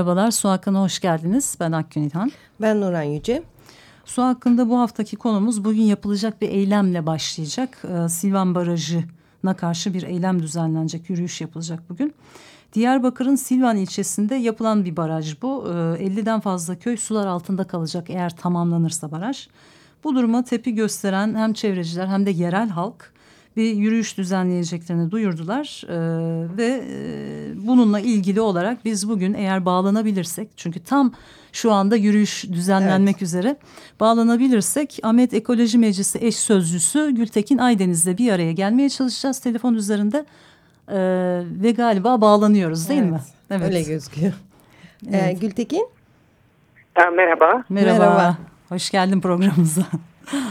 Merhabalar, Su Hakkı'na hoş geldiniz. Ben Akgün İlhan. Ben Nuran Yüce. Su hakkında bu haftaki konumuz bugün yapılacak bir eylemle başlayacak. Ee, Silvan Barajı'na karşı bir eylem düzenlenecek, yürüyüş yapılacak bugün. Diyarbakır'ın Silvan ilçesinde yapılan bir baraj bu. Ee, 50'den fazla köy sular altında kalacak eğer tamamlanırsa baraj. Bu duruma tepi gösteren hem çevreciler hem de yerel halk bir yürüyüş düzenleyeceklerini duyurdular ee, ve e, bununla ilgili olarak biz bugün eğer bağlanabilirsek çünkü tam şu anda yürüyüş düzenlenmek evet. üzere bağlanabilirsek Ahmet Ekoloji Meclisi eş sözcüsü Gültekin Aydeniz'le bir araya gelmeye çalışacağız telefon üzerinde ee, ve galiba bağlanıyoruz değil evet, mi? Evet öyle gözüküyor. Evet. Ee, Gültekin? Ha, merhaba. Merhaba. Merhaba. Hoş geldin programımıza.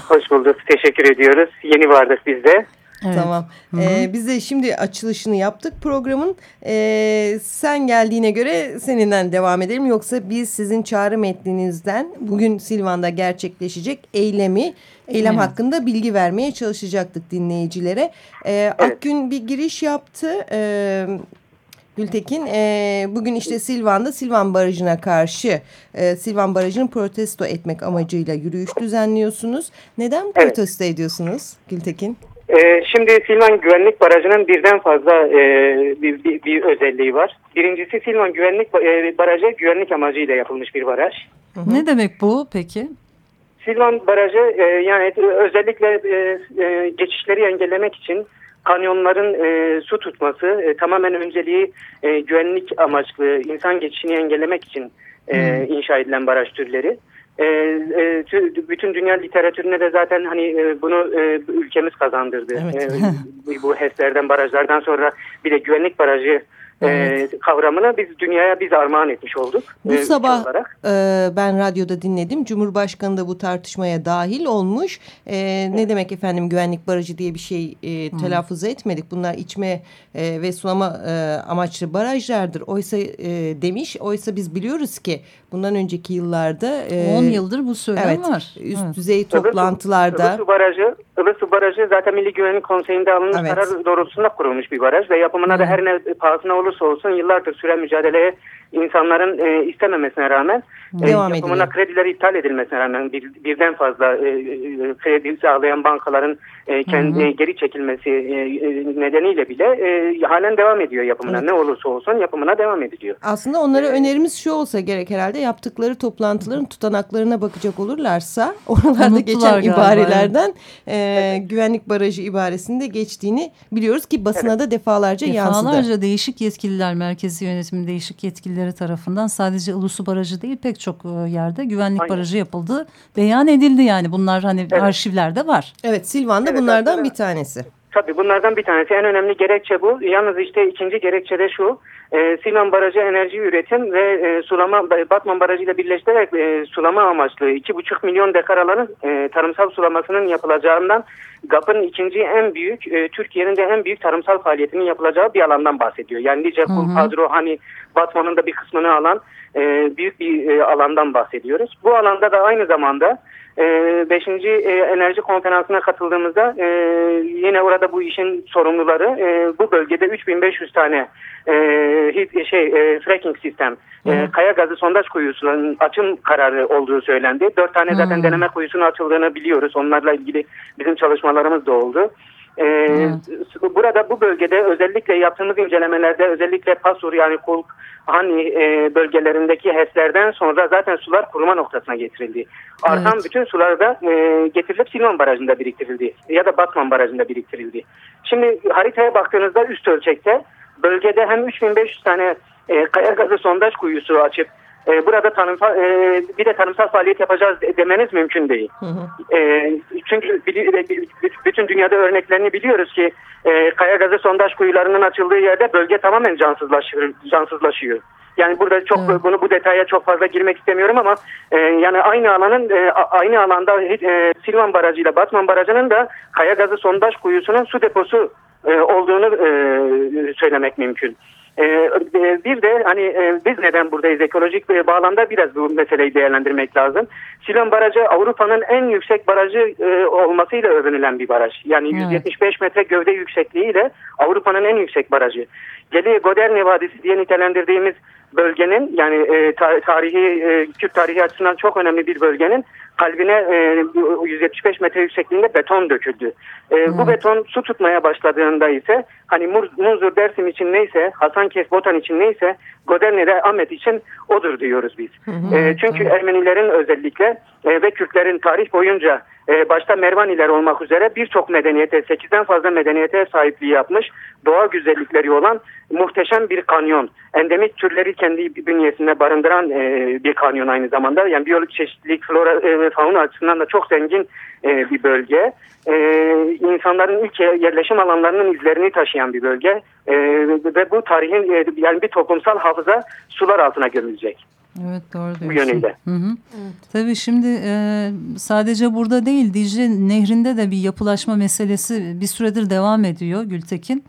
Hoş bulduk. Teşekkür ediyoruz. Yeni vardık biz de. Evet. Tamam. Ee, biz de şimdi açılışını yaptık programın. Ee, sen geldiğine göre seninle devam edelim. Yoksa biz sizin çağrı metninizden bugün Silvan'da gerçekleşecek eylemi, eylem evet. hakkında bilgi vermeye çalışacaktık dinleyicilere. Ee, evet. Akgün bir giriş yaptı. Ee, Gültekin e, bugün işte Silvan'da Silvan Barajı'na karşı e, Silvan Barajı'nı protesto etmek amacıyla yürüyüş düzenliyorsunuz. Neden protesto evet. ediyorsunuz Gültekin? Ee, şimdi Silvan Güvenlik Barajı'nın birden fazla e, bir, bir, bir özelliği var. Birincisi Silvan Güvenlik e, Barajı güvenlik amacıyla yapılmış bir baraj. Hı hı. Ne demek bu peki? Silvan Barajı e, yani özellikle e, e, geçişleri engellemek için kanyonların e, su tutması e, tamamen önceliği e, güvenlik amaçlı insan geçişini engellemek için e, inşa edilen baraj türleri. E, e, bütün dünya literatürüne de zaten hani e, bunu e, ülkemiz kazandırdı. Evet. E, bu HES'lerden, barajlardan sonra bir de güvenlik barajı evet. e, kavramını biz dünyaya biz armağan etmiş olduk. Bu e, sabah e, ben radyoda dinledim. Cumhurbaşkanı da bu tartışmaya dahil olmuş. E, evet. Ne demek efendim güvenlik barajı diye bir şey e, telaffuz etmedik. Bunlar içme e, ve sulama e, amaçlı barajlardır. Oysa e, demiş. Oysa biz biliyoruz ki bundan önceki yıllarda... E, 10 yıldır bu söylem evet, var. Üst evet. düzey toplantılarda... Ilısu Barajı, Ilısu Barajı zaten Milli Güvenlik Konseyi'nde alınmış evet. karar doğrultusunda kurulmuş bir baraj ve yapımına hmm. da her ne pahasına olursa olsun yıllardır süren mücadeleye insanların e, istememesine rağmen e, Devam yapımına ediliyor. krediler iptal edilmesine rağmen bir, birden fazla e, e, kredi sağlayan bankaların e, kendi hı hı. geri çekilmesi e, e, nedeniyle bile e, halen devam ediyor yapımına. Evet. Ne olursa olsun yapımına devam ediliyor. Aslında onlara ee, önerimiz şu olsa gerek herhalde yaptıkları toplantıların tutanaklarına bakacak olurlarsa oralarda geçen galiba, ibarelerden e, evet. güvenlik barajı ibaresinde geçtiğini biliyoruz ki basına evet. da defalarca, defalarca yansıdı. Defalarca değişik yetkililer merkezi yönetimin değişik yetkilileri tarafından sadece Ulusu Barajı değil pek çok e, yerde güvenlik Aynen. barajı yapıldı. Beyan edildi yani bunlar hani evet. arşivlerde var. Evet Silvan'da evet, bunlardan aslında, bir tanesi. Tabii bunlardan bir tanesi. En önemli gerekçe bu. Yalnız işte ikinci gerekçe de şu. E, Silvan Barajı enerji üretim ve e, sulama Batman Barajı ile birleştirerek e, sulama amaçlı 2,5 milyon dekar alanın e, tarımsal sulamasının yapılacağından GAP'ın ikinci en büyük e, Türkiye'nin de en büyük tarımsal faaliyetinin yapılacağı bir alandan bahsediyor. Yani Lice, Kul, Kadro, hani Batman'ın da bir kısmını alan e, büyük bir e, alandan bahsediyoruz. Bu alanda da aynı zamanda 5. E, e, enerji konferansına katıldığımızda e, yine orada bu işin sorumluları e, bu bölgede 3500 tane e, şey e, fracking sistem e, kaya gazı sondaj kuyusunun açım kararı olduğu söylendi. Dört tane zaten hmm. deneme kuyusunun açıldığını biliyoruz. Onlarla ilgili bizim çalışmalarımız da oldu. Ee, evet. Burada bu bölgede özellikle yaptığımız incelemelerde özellikle Pasur yani Kulk, Hani e, bölgelerindeki HES'lerden sonra zaten sular kuruma noktasına getirildi. Artan evet. bütün sular da e, getirilip Silvan Barajı'nda biriktirildi ya da Batman Barajı'nda biriktirildi. Şimdi haritaya baktığınızda üst ölçekte bölgede hem 3500 tane e, kaya gazı sondaj kuyusu açıp e, burada tanımsal e, bir de tarımsal faaliyet yapacağız demeniz mümkün değil. Hı hı. E, çünkü bütün dünyada örneklerini biliyoruz ki e, kaya gazı sondaj kuyularının açıldığı yerde bölge tamamen cansızlaşıyor. cansızlaşıyor. Yani burada çok evet. bunu bu detaya çok fazla girmek istemiyorum ama e, yani aynı alanın e, aynı alanda e, Silvan Barajı ile Batman Barajı'nın da kaya gazı sondaj kuyusunun su deposu e, olduğunu e, söylemek mümkün. E, e, bir de hani e, biz neden buradayız ekolojik bağlamda biraz bu meseleyi değerlendirmek lazım. Silon Barajı Avrupa'nın en yüksek barajı olmasıyla övünülen bir baraj. Yani evet. 175 metre gövde yüksekliğiyle Avrupa'nın en yüksek barajı. Geli Goderne Vadisi diye nitelendirdiğimiz bölgenin yani e, tarihi e, Kürt tarihi açısından çok önemli bir bölgenin kalbine e, 175 metre yüksekliğinde beton döküldü. E, hmm. Bu beton su tutmaya başladığında ise hani Munzur Dersim için neyse Hasankeyf Botan için neyse Goderne'de Ahmet için odur diyoruz biz. E, çünkü. Ermenilerin özellikle e, ve Kürtlerin tarih boyunca e, başta Mervaniler olmak üzere birçok medeniyete, 8'den fazla medeniyete sahipliği yapmış, doğa güzellikleri olan muhteşem bir kanyon. Endemik türleri kendi bünyesinde barındıran e, bir kanyon aynı zamanda. Yani biyolojik çeşitlilik, flora e, ve fauna açısından da çok zengin e, bir bölge. E, insanların ilk yerleşim alanlarının izlerini taşıyan bir bölge. E, ve bu tarihin e, yani bir toplumsal hafıza sular altına gömülecek. Evet doğru diyorsun. Bu yönüyle. Hı hı. Evet. Tabii şimdi e, sadece burada değil Dicle Nehri'nde de bir yapılaşma meselesi bir süredir devam ediyor Gültekin.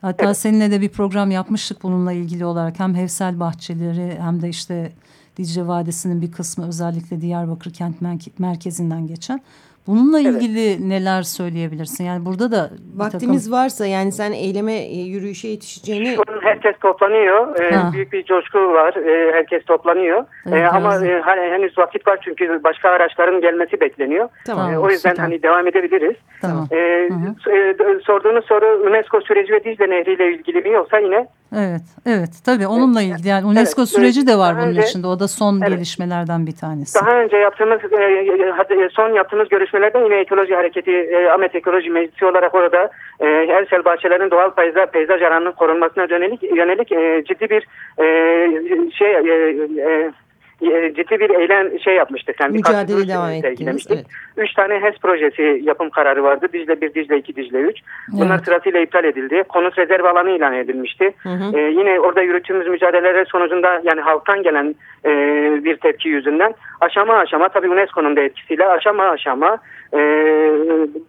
Hatta evet. seninle de bir program yapmıştık bununla ilgili olarak hem Hevsel Bahçeleri hem de işte Dicle Vadisi'nin bir kısmı özellikle Diyarbakır kent merkezinden geçen. Bununla ilgili evet. neler söyleyebilirsin? Yani burada da vaktimiz takım... varsa yani sen eyleme e, yürüyüşe yetişeceğini Şu an herkes toplanıyor. Ee, büyük bir coşku var. Ee, herkes toplanıyor. Evet, ee, ama e, henüz vakit var çünkü başka araçların gelmesi bekleniyor. Tamam. Ee, o yüzden süper. hani devam edebiliriz. Tamam. Ee, e, sorduğunuz soru UNESCO süreci ve Dicle Nehri ile ilgili mi yoksa yine? Evet. Evet. Tabii onunla ilgili. Yani UNESCO evet, süreci de var bunun önce, içinde. O da son evet. gelişmelerden bir tanesi. Daha önce yaptığımız e, son yaptığımız görüşme görüşmelerde yine ekoloji hareketi e, Ahmet Ekoloji Meclisi olarak orada e, Ersel bahçelerin doğal peyzaj, peyzaj alanının korunmasına yönelik, yönelik e, ciddi bir e, şey e, e, e, ciddi bir eylem şey yapmıştık. Yani Mücadele devam ettiniz. Evet. Üç tane HES projesi yapım kararı vardı. Dicle 1, Dicle 2, Dicle 3. Bunlar evet. sırasıyla iptal edildi. Konut rezerv alanı ilan edilmişti. Hı hı. Ee, yine orada yürüttüğümüz mücadeleler sonucunda yani halktan gelen e, bir tepki yüzünden aşama aşama tabii UNESCO'nun da etkisiyle aşama aşama e,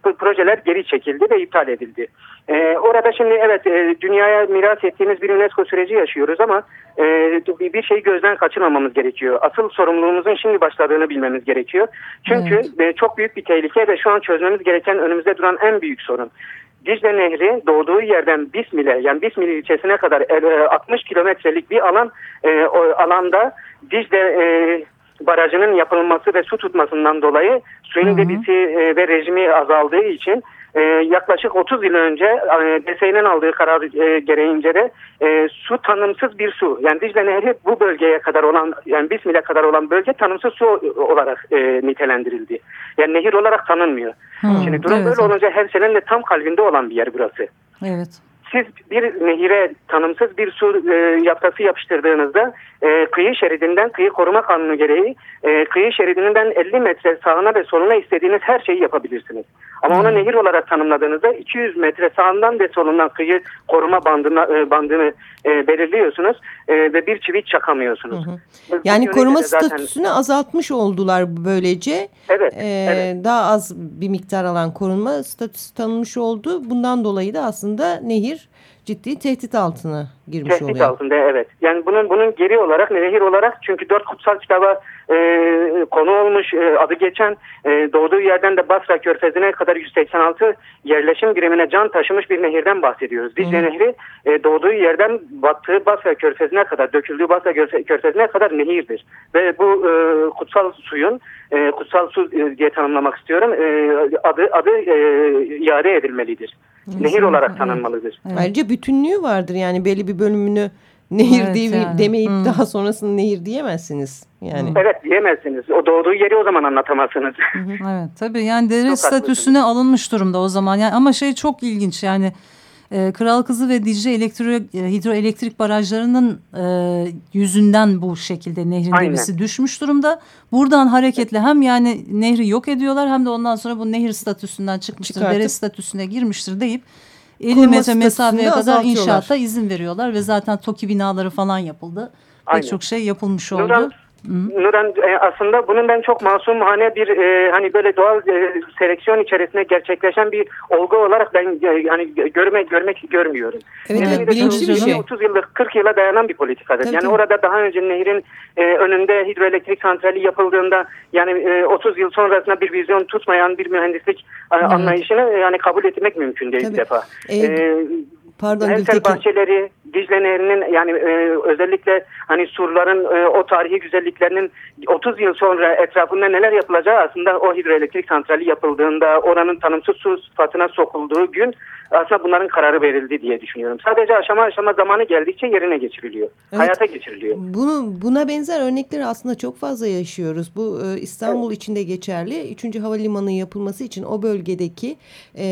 bu projeler geri çekildi ve iptal edildi. E, orada şimdi evet e, dünyaya miras ettiğimiz bir UNESCO süreci yaşıyoruz ama e, bir şeyi gözden kaçırmamamız gerekiyor. Asıl sorumluluğumuzun şimdi başladığını bilmemiz gerekiyor. Çünkü evet. e, çok büyük bir tehlike ve şu an çözmemiz gereken önümüzde duran en büyük sorun. Dicle Nehri doğduğu yerden Bismil'e yani Bismil ilçesine kadar 60 e, kilometrelik bir alan e, o alanda Dicle e, barajının yapılması ve su tutmasından dolayı suyun debisi e, ve rejimi azaldığı için e, yaklaşık 30 yıl önce e, DSE'nin aldığı karar e, gereğince de e, su tanımsız bir su. Yani Dicle Nehri bu bölgeye kadar olan yani Bismil'e kadar olan bölge tanımsız su olarak e, nitelendirildi. Yani nehir olarak tanınmıyor. Hmm, Şimdi durum evet. böyle olunca her senenin de tam kalbinde olan bir yer burası. Evet siz bir nehire tanımsız bir su e, yaftası yapıştırdığınızda e, kıyı şeridinden kıyı koruma kanunu gereği e, kıyı şeridinden 50 metre sağına ve soluna istediğiniz her şeyi yapabilirsiniz. Ama ona hmm. nehir olarak tanımladığınızda 200 metre sağından ve solundan kıyı koruma bandına, e, bandını e, belirliyorsunuz e, ve bir çivit çakamıyorsunuz. Hı hı. Yani koruma zaten... statüsünü azaltmış oldular böylece. Evet, ee, evet. Daha az bir miktar alan korunma statüsü tanınmış oldu. Bundan dolayı da aslında nehir ciddi tehdit altına girmiş tehdit oluyor. Tehdit altında evet. Yani bunun bunun geri olarak nehir olarak çünkü dört kutsal kitaba e, konu olmuş e, adı geçen e, doğduğu yerden de Basra Körfezi'ne kadar 186 yerleşim birimine can taşımış bir nehirden bahsediyoruz. Dicle hmm. Nehri e, doğduğu yerden battığı Basra Körfezi'ne kadar döküldüğü Basra Körfezi'ne kadar nehirdir. Ve bu e, kutsal suyun e, kutsal su e, diye tanımlamak istiyorum e, adı adı e, iade edilmelidir. Nehir olarak tanınmalıdır. Evet. Ayrıca bütünlüğü vardır yani belli bir bölümünü nehir evet, diye, yani. demeyip hmm. daha sonrasında nehir diyemezsiniz. Yani. Evet diyemezsiniz. O doğduğu yeri o zaman anlatamazsınız. evet tabii yani dere statüsüne alınmış durumda o zaman. Yani ama şey çok ilginç yani E, Kral Kızı ve Dicle elektro, e, hidroelektrik barajlarının e, yüzünden bu şekilde nehrin Aynen. debisi düşmüş durumda. Buradan hareketle hem yani nehri yok ediyorlar hem de ondan sonra bu nehir statüsünden çıkmıştır, Çıkartıp- dere statüsüne girmiştir deyip 50 Koruma metre mesafeye kadar inşaata izin veriyorlar ve zaten TOKİ binaları falan yapıldı. Aynen. Pek çok şey yapılmış oldu. Nuran, Nuran e, aslında bunun ben çok masumhane bir e, hani böyle doğal e, seleksiyon içerisinde gerçekleşen bir olgu olarak ben e, hani gö- görmek görmüyorum. Evet, Yani evet bilinçli bir şey. 30 yıllık 40 yıla dayanan bir politikadır. Tabii, yani tabii. orada daha önce nehrin e, önünde hidroelektrik santrali yapıldığında yani e, 30 yıl sonrasında bir vizyon tutmayan bir mühendislik e, anlayışını e, yani kabul etmek mümkün değil Tabii. bir defa. E, E, Pardon Gültekin. bahçeleri, Dicle Nehri'nin yani e, özellikle hani surların e, o tarihi güzelliklerinin 30 yıl sonra etrafında neler yapılacağı aslında o hidroelektrik santrali yapıldığında oranın tanımsız su sıfatına sokulduğu gün aslında bunların kararı verildi diye düşünüyorum. Sadece aşama aşama zamanı geldikçe yerine geçiriliyor. Evet. Hayata geçiriliyor. Bunu buna benzer örnekleri aslında çok fazla yaşıyoruz. Bu e, İstanbul içinde geçerli. Üçüncü havalimanı yapılması için o bölgedeki e,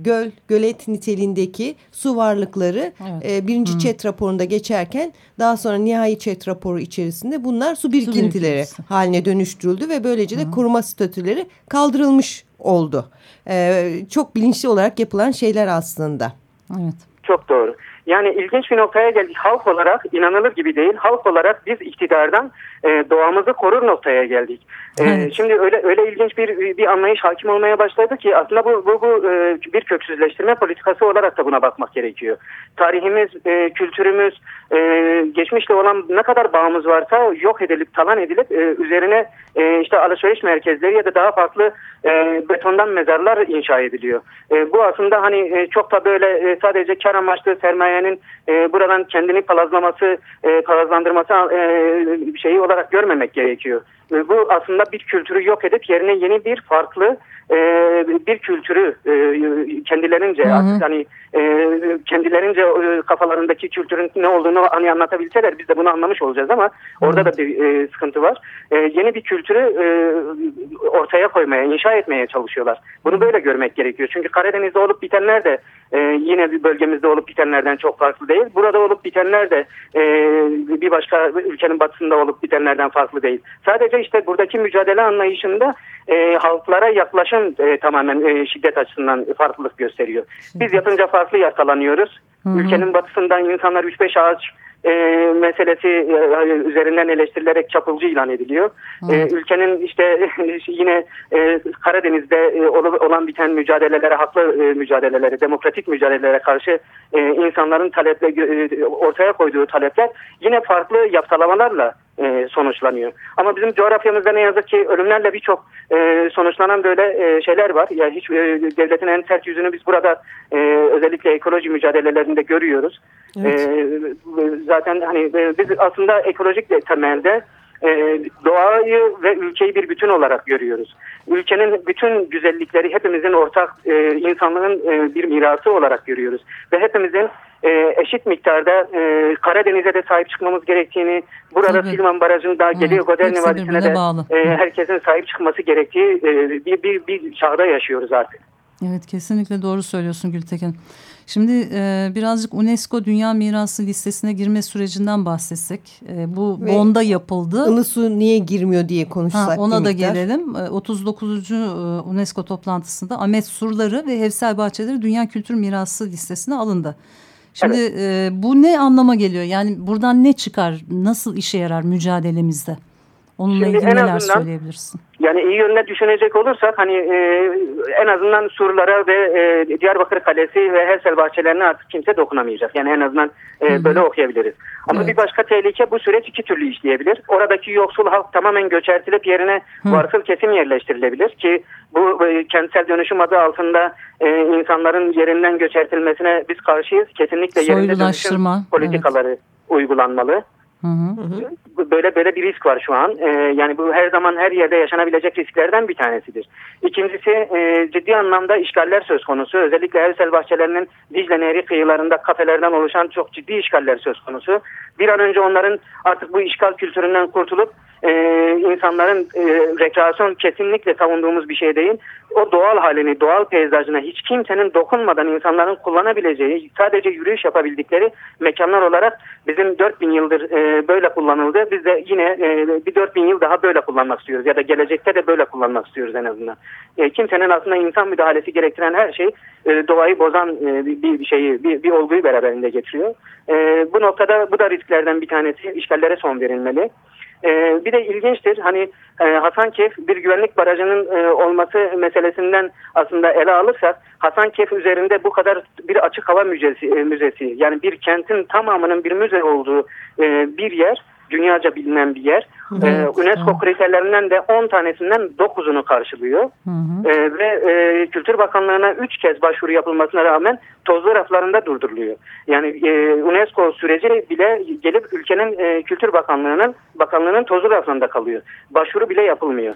göl, gölet niteliğindeki su varlıkları Evet. e, birinci çet raporunda geçerken daha sonra nihai çet raporu içerisinde bunlar su birikintileri birikintisi. haline dönüştürüldü ve böylece de koruma statüleri kaldırılmış oldu. E, çok bilinçli olarak yapılan şeyler aslında. Evet. Çok doğru. Yani ilginç bir noktaya geldik. Halk olarak inanılır gibi değil. Halk olarak biz iktidardan e, doğamızı korur noktaya geldik. E, Evet. Şimdi öyle öyle ilginç bir bir anlayış hakim olmaya başladı ki aslında bu bu, bu e, bir köksüzleştirme politikası olarak da buna bakmak gerekiyor. Tarihimiz, e, kültürümüz, e, geçmişle olan ne kadar bağımız varsa yok edilip talan edilip e, üzerine e, işte alışveriş merkezleri ya da daha farklı e, betondan mezarlar inşa ediliyor. E, bu aslında hani e, çok da böyle e, sadece kar amaçlı sermayenin e, buradan kendini palazlaması, e, palazlandırması e, şeyi olarak görmemek gerekiyor. E, bu aslında bir kültürü yok edip yerine yeni bir farklı e, bir kültürü e, kendilerince Hı hı. artık hani e, kendilerince e, kafalarındaki kültürün ne olduğunu hani anlatabilseler biz de bunu anlamış olacağız ama orada da bir e, sıkıntı var. E, yeni bir kültürü e, ortaya koymaya, inşa etmeye çalışıyorlar. Bunu böyle görmek gerekiyor. Çünkü Karadeniz'de olup bitenler de e, yine bir bölgemizde olup bitenlerden çok farklı değil. Burada olup bitenler de e, bir başka ülkenin batısında olup bitenlerden farklı değil. Sadece işte buradaki mücadele anlayışında e, halklara yaklaşım e, tamamen e, şiddet açısından farklılık gösteriyor. Biz yapınca farklı yakalanıyoruz. Ülkenin batısından insanlar 3-5 ağaç e, meselesi e, üzerinden eleştirilerek çapulcu ilan ediliyor. E, ülkenin işte yine e, Karadeniz'de e, ol- olan biten mücadelelere, haklı e, mücadelelere, demokratik mücadelelere karşı e, insanların taleple e, ortaya koyduğu talepler yine farklı yaptalamalarla e, sonuçlanıyor. Ama bizim coğrafyamızda ne yazık ki ölümlerle birçok e, sonuçlanan böyle e, şeyler var. Yani hiç e, devletin en sert yüzünü biz burada e, özellikle ekoloji mücadelelerinde görüyoruz. Evet. E, zaten hani e, biz aslında ekolojik temelde e, doğayı ve ülkeyi bir bütün olarak görüyoruz. Ülkenin bütün güzellikleri hepimizin ortak e, insanlığın e, bir mirası olarak görüyoruz. Ve hepimizin e, eşit miktarda e, Karadeniz'e de sahip çıkmamız gerektiğini, burada Tabii. Silvan Barajı'nda, Evet, Geliyor Goderni Vadisi'ne de bağlı. e, Evet. herkesin sahip çıkması gerektiği e, bir, bir, bir çağda yaşıyoruz artık. Evet kesinlikle doğru söylüyorsun Gültekin. Şimdi e, birazcık UNESCO Dünya Mirası listesine girme sürecinden bahsetsek. E, bu Ve Bond'a yapıldı. Ilısu niye girmiyor diye konuşsak. Ha, ona da miktar. gelelim. E, 39. e, UNESCO toplantısında Ahmet Surları ve Hevsel Bahçeleri Dünya Kültür Mirası listesine alındı. Şimdi e, bu ne anlama geliyor? Yani buradan ne çıkar? Nasıl işe yarar mücadelemizde? Onunla Şimdi ilgili neler azından- söyleyebilirsin? Yani iyi yönüne düşünecek olursak hani e, en azından surlara ve e, Diyarbakır Kalesi ve Hersel bahçelerine artık kimse dokunamayacak. Yani en azından e, böyle okuyabiliriz. Ama Evet. bir başka tehlike bu süreç iki türlü işleyebilir. Oradaki yoksul halk tamamen göçertilip yerine varsıl kesim yerleştirilebilir ki bu e, kentsel dönüşüm adı altında e, insanların yerinden göçertilmesine biz karşıyız. Kesinlikle yerinde dönüşüm politikaları uygulanmalı. Hı hı. Böyle böyle bir risk var şu an. Ee, yani bu her zaman her yerde yaşanabilecek risklerden bir tanesidir. İkincisi e, ciddi anlamda işgaller söz konusu. Özellikle Ersel bahçelerinin Dicle Nehri kıyılarında kafelerden oluşan çok ciddi işgaller söz konusu. Bir an önce onların artık bu işgal kültüründen kurtulup e, insanların e, rekreasyon kesinlikle savunduğumuz bir şey değil. O doğal halini, doğal peyzajına hiç kimsenin dokunmadan insanların kullanabileceği, sadece yürüyüş yapabildikleri mekanlar olarak bizim 4000 yıldır e, böyle kullanıldı. Biz de yine e, bir 4000 yıl daha böyle kullanmak istiyoruz ya da gelecekte de böyle kullanmak istiyoruz en azından. E, kimsenin aslında insan müdahalesi gerektiren her şey e, doğayı bozan e, bir, bir şeyi, bir, bir olguyu beraberinde getiriyor. E, bu noktada bu da risklerden bir tanesi. işgallere son verilmeli. E, bir de ilginçtir hani e, Hasankeyf bir güvenlik barajının e, olması meselesinden aslında ele alırsak Hasankeyf üzerinde bu kadar bir açık hava müzesi, e, müzesi yani bir kentin tamamının bir müze olduğu e, bir yer dünyaca bilinen bir yer. Evet, ee, UNESCO evet. kriterlerinden de 10 tanesinden 9'unu karşılıyor. Hı hı. Ee, ve e, Kültür Bakanlığı'na 3 kez başvuru yapılmasına rağmen tozlu raflarında durduruluyor. Yani e, UNESCO süreci bile gelip ülkenin e, Kültür Bakanlığı'nın bakanlığının tozlu raflarında kalıyor. Başvuru bile yapılmıyor.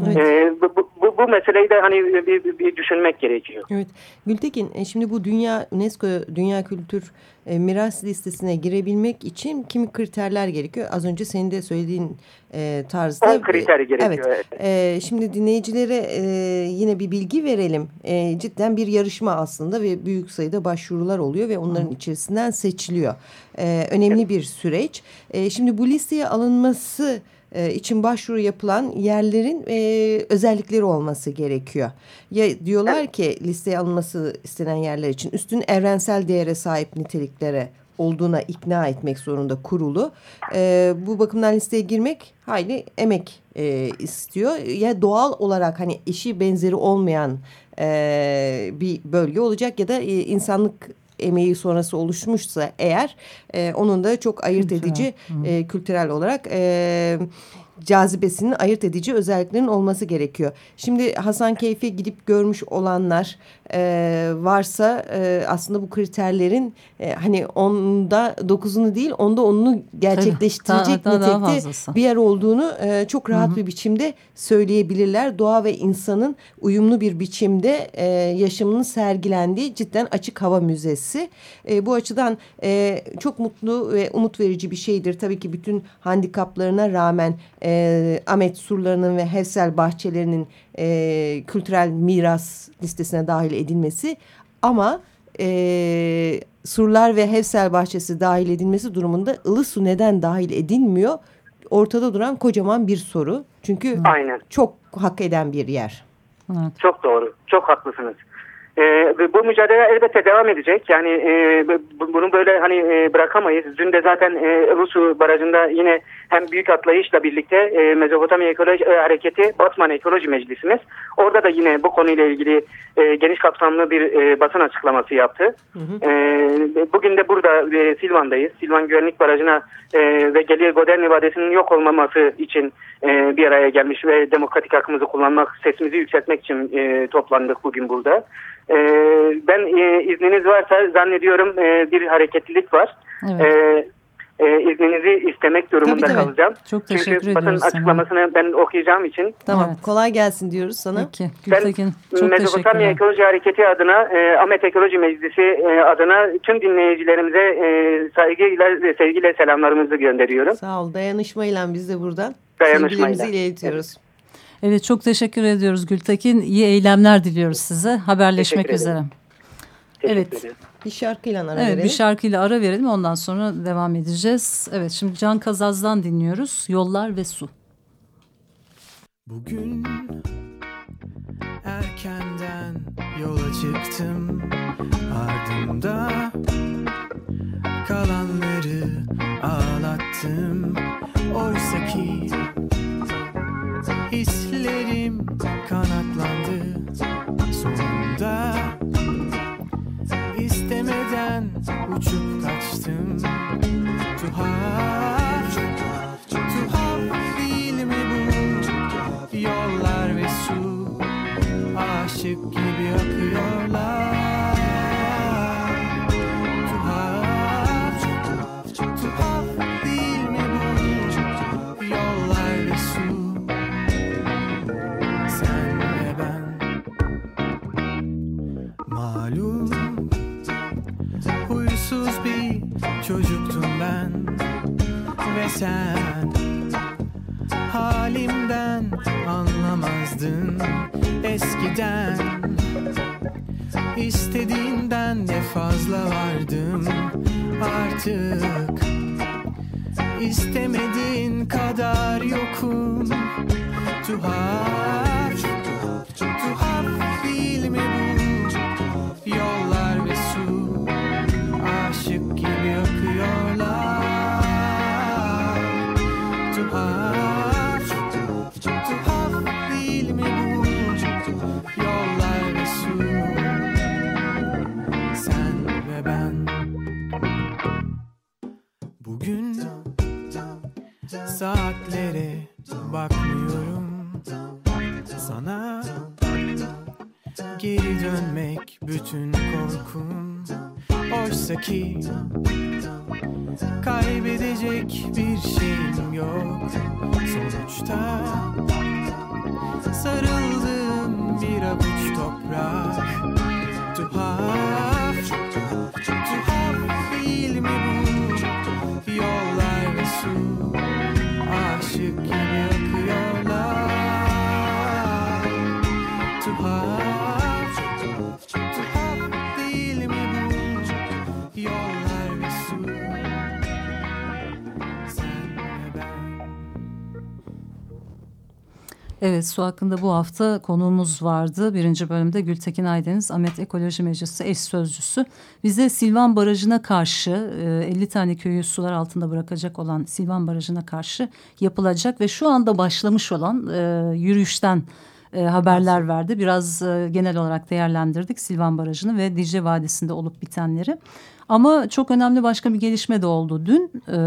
Evet. Ee, bu, bu, bu meseleyi de hani bir, bir, düşünmek gerekiyor. Evet. Gültekin e, şimdi bu dünya UNESCO Dünya Kültür e, Miras listesine girebilmek için kimi kriterler gerekiyor? Az önce senin de söylediğin e, tarzda. 10 kriter gerekiyor. Evet. E, şimdi dinleyicilere e, yine bir bilgi verelim. E, cidden bir yarışma aslında ve büyük sayıda başvurular oluyor ve onların Hı. içerisinden seçiliyor. E, önemli bir süreç. E, şimdi bu listeye alınması e, için başvuru yapılan yerlerin e, özellikleri olması gerekiyor. Ya diyorlar ki listeye alınması istenen yerler için üstün evrensel değere sahip niteliklere olduğuna ikna etmek zorunda kurulu. E, bu bakımdan listeye girmek hayli emek e, istiyor. Ya doğal olarak hani eşi benzeri olmayan e, bir bölge olacak ya da e, insanlık emeği sonrası oluşmuşsa eğer e, onun da çok ayırt edici e, kültürel olarak e, cazibesinin ayırt edici özelliklerin olması gerekiyor. Şimdi Hasan Keyfi gidip görmüş olanlar e, varsa e, aslında bu kriterlerin e, hani onda dokuzunu değil onda onunu gerçekleştirecek Tabii, daha, nitelikte bir yer olduğunu e, çok rahat Hı -hı. bir biçimde söyleyebilirler. Doğa ve insanın uyumlu bir biçimde e, yaşamının sergilendiği cidden açık hava müzesi. E, bu açıdan e, çok mutlu ve umut verici bir şeydir. Tabii ki bütün handikaplarına rağmen e, Ahmet surlarının ve Hevsel bahçelerinin e, kültürel miras listesine dahil edilmesi ama e, surlar ve Hevsel bahçesi dahil edilmesi durumunda Ilısu neden dahil edilmiyor? Ortada duran kocaman bir soru. Çünkü Aynen. çok hak eden bir yer. Evet. Çok doğru. Çok haklısınız. E, bu mücadele elbette devam edecek. Yani e, bunu böyle hani e, bırakamayız. Dün de zaten e, Rusu Barajı'nda yine hem büyük atlayışla birlikte e, Mezopotamya Ekoloji e, Hareketi Batman Ekoloji Meclisimiz orada da yine bu konuyla ilgili e, geniş kapsamlı bir e, basın açıklaması yaptı. Hı hı. E, bugün de burada e, Silvan'dayız. Silvan Güvenlik Barajı'na e, ve Gelir Goderni Vadisi'nin yok olmaması için e, bir araya gelmiş ve demokratik hakkımızı kullanmak, sesimizi yükseltmek için e, toplandık bugün burada. E, ben e, izniniz varsa zannediyorum e, bir hareketlilik var. Evet. E, e, izninizi istemek durumunda tabii, tabii. kalacağım. Çok teşekkür Çünkü basın açıklamasını ben okuyacağım için. Tamam evet. kolay gelsin diyoruz sana. Peki. Gültekin, ben Mezopotamya Ekoloji Hareketi adına e, Ahmet Ekoloji Meclisi e, adına tüm dinleyicilerimize e, saygıyla sevgiyle selamlarımızı gönderiyorum. Sağ ol dayanışmayla biz de buradan dayanışmayla. iletiyoruz. Evet. Evet çok teşekkür ediyoruz Gültekin. İyi eylemler diliyoruz size. Haberleşmek üzere. evet. Bir şarkıyla ara evet, verelim. Bir şarkıyla ara verelim ondan sonra devam edeceğiz. Evet şimdi Can Kazaz'dan dinliyoruz. Yollar ve Su. Bugün erkenden yola çıktım ardımda kalanları ağlattım oysa ki hislerim kanatlandı. Sonunda istemeden uçup kaçtım. Tuhaf Tuhaf, ki kaybedecek bir şeyim yok. Sonuçta sarıldım bir avuç toprak Evet su hakkında bu hafta konuğumuz vardı. Birinci bölümde Gültekin Aydeniz Ahmet Ekoloji Meclisi eş sözcüsü. Bize Silvan Barajı'na karşı e, 50 tane köyü sular altında bırakacak olan Silvan Barajı'na karşı yapılacak ve şu anda başlamış olan e, yürüyüşten e, haberler verdi. Biraz e, genel olarak değerlendirdik Silvan Barajı'nı ve Dicle Vadisi'nde olup bitenleri. Ama çok önemli başka bir gelişme de oldu dün. E,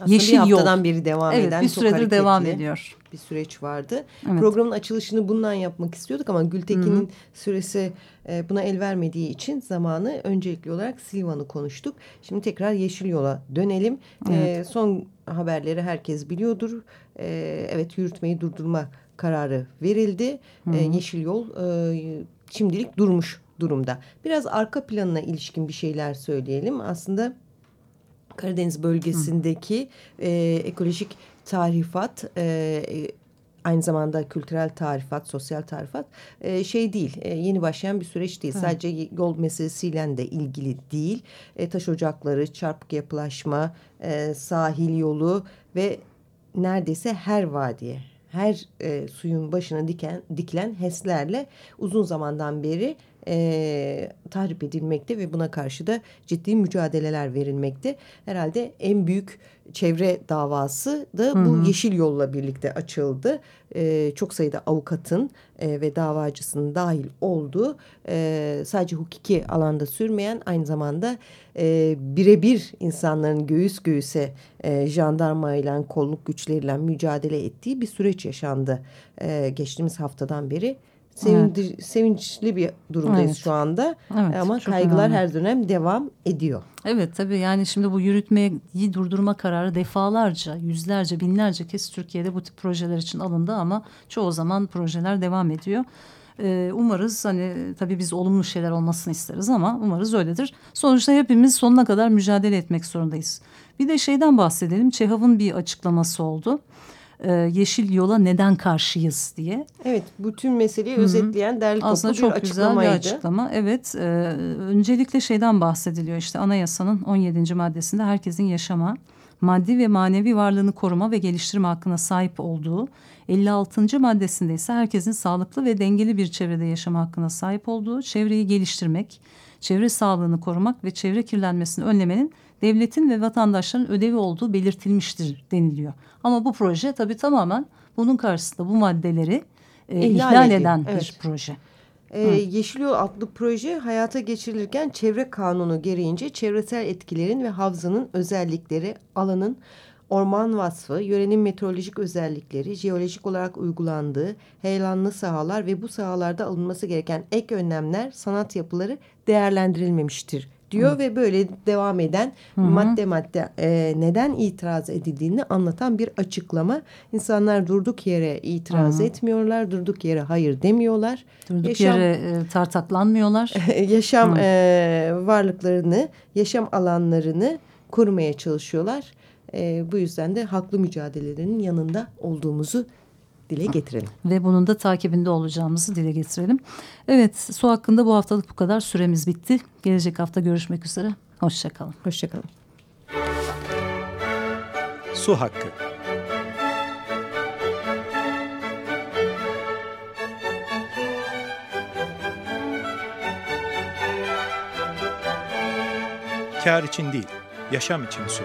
Aslında Yeşil bir Yol. haftadan beri devam Evet eden bir çok süredir hareketli devam ediyor. bir süreç vardı. Evet. Programın açılışını bundan yapmak istiyorduk ama Gültekin'in süresi e, buna el vermediği için zamanı öncelikli olarak Silvan'ı konuştuk. Şimdi tekrar Yeşil Yol'a dönelim. E, son haberleri herkes biliyordur. E, evet yürütmeyi durdurma kararı verildi. E, Yeşil Yol e, şimdilik durmuş durumda. Biraz arka planına ilişkin bir şeyler söyleyelim. Aslında Karadeniz bölgesindeki e, ekolojik tarifat e, aynı zamanda kültürel tarifat, sosyal tarifat e, şey değil. E, yeni başlayan bir süreç değil. Sadece yol meselesiyle de ilgili değil. E, taş ocakları, çarpık yapılaşma, e, sahil yolu ve neredeyse her vadiye, her e, suyun başına diken, dikilen HES'lerle uzun zamandan beri e, tahrip edilmekte ve buna karşı da ciddi mücadeleler verilmekte. Herhalde en büyük çevre davası da bu Yeşil Yol'la birlikte açıldı. E, çok sayıda avukatın e, ve davacısının dahil olduğu e, sadece hukuki alanda sürmeyen aynı zamanda e, birebir insanların göğüs göğüse e, jandarmayla kolluk güçleriyle mücadele ettiği bir süreç yaşandı e, geçtiğimiz haftadan beri. Sevindir, Sevinçli bir durumdayız Evet. şu anda Evet, ama kaygılar önemli. her dönem devam ediyor. Evet tabii yani şimdi bu yürütmeyi durdurma kararı defalarca, yüzlerce, binlerce kez Türkiye'de bu tip projeler için alındı ama çoğu zaman projeler devam ediyor. Ee, umarız hani tabii biz olumlu şeyler olmasını isteriz ama umarız öyledir. Sonuçta hepimiz sonuna kadar mücadele etmek zorundayız. Bir de şeyden bahsedelim. Çehav'ın bir açıklaması oldu. Ee, yeşil yola neden karşıyız diye. Evet bütün meseleyi özetleyen derli toplu Aslında bir çok güzel bir açıklama. Evet, e, öncelikle şeyden bahsediliyor işte anayasanın 17. maddesinde herkesin yaşama, maddi ve manevi varlığını koruma ve geliştirme hakkına sahip olduğu, 56. maddesinde ise herkesin sağlıklı ve dengeli bir çevrede yaşama hakkına sahip olduğu, çevreyi geliştirmek, çevre sağlığını korumak ve çevre kirlenmesini önlemenin devletin ve vatandaşların ödevi olduğu belirtilmiştir deniliyor. Ama bu proje tabii tamamen bunun karşısında bu maddeleri e, İhlal ihlal, ediyor, eden evet. bir proje. Ee, Yeşil Yol adlı proje hayata geçirilirken çevre kanunu gereğince çevresel etkilerin ve havzanın özellikleri, alanın orman vasfı, yörenin meteorolojik özellikleri, jeolojik olarak uygulandığı heyelanlı sahalar ve bu sahalarda alınması gereken ek önlemler, sanat yapıları değerlendirilmemiştir diyor ve böyle devam eden madde madde e, neden itiraz edildiğini anlatan bir açıklama. İnsanlar durduk yere itiraz etmiyorlar, durduk yere hayır demiyorlar. Durduk Yaşam- yere e, tartaklanmıyorlar. yaşam e, varlıklarını, yaşam alanlarını korumaya çalışıyorlar. E, bu yüzden de haklı mücadelelerinin yanında olduğumuzu dile getirelim. Ve bunun da takibinde olacağımızı dile getirelim. Evet su hakkında bu haftalık bu kadar süremiz bitti. Gelecek hafta görüşmek üzere. Hoşçakalın. Hoşçakalın. Su hakkı. Kar için değil, yaşam için su.